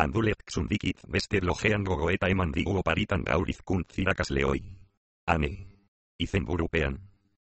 Andulek zundikit beste lojean gogoeta eman digu oparitan gaur izkuntz irakasleoi. Ane. Izen burupean.